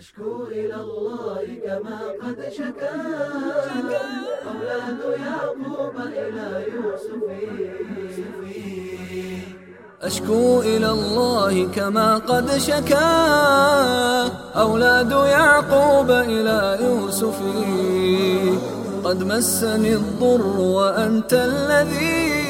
أشكو إلى الله كما قد شكا أولاد يعقوب إلى يوسف. أشكو إلى الله كما قد شكا أولاد يعقوب إلى يوسف. قد مسني الضر وأنت الذي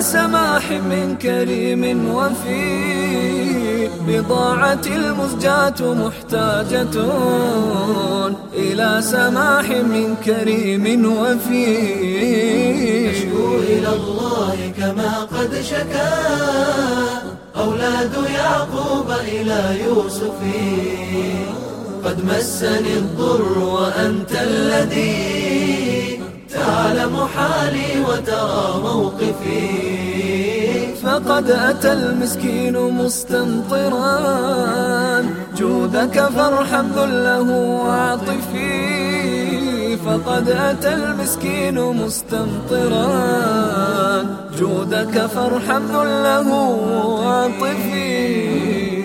سماح من كريم وفي بضاعة المزجاة محتاجة إلى سماح من كريم وفي. أشكو إلى الله كما قد شكا. أولاد يعقوب إلى يوسف. قد مسني الضر وأنت الذي. تعلم حالي وترى موقفي؟ فقد أتى المسكين مستمطرا. جودك فارحم ذله وعاطفي فقد أتى المسكين مستمطرا. جودك فارحم ذله وعاطفي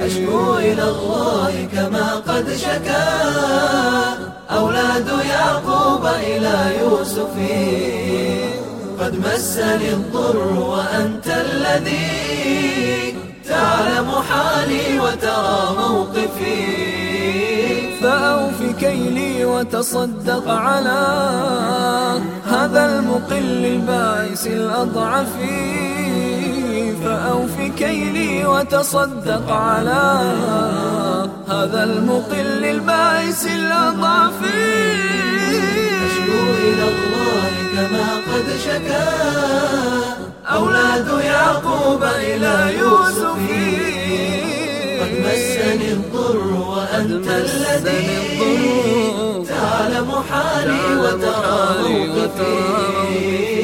أشكو إلى الله كما قد شكا. أولاد يعقوب إلى يوسف. قد مسني الضر وأنت الذي تعلم حالي وترى موقفي. فأوف كيلي وتصدق على هذا المقل البائس الأضعف. فأوف كيلي وتصدق على هذا المقل البائس الأضعف أشكو إلى الله كما قد شكا. أولاد يعقوب إلى يوسف. قد مسني الضر وأنت الذي تعلم حالي وترى موقفي.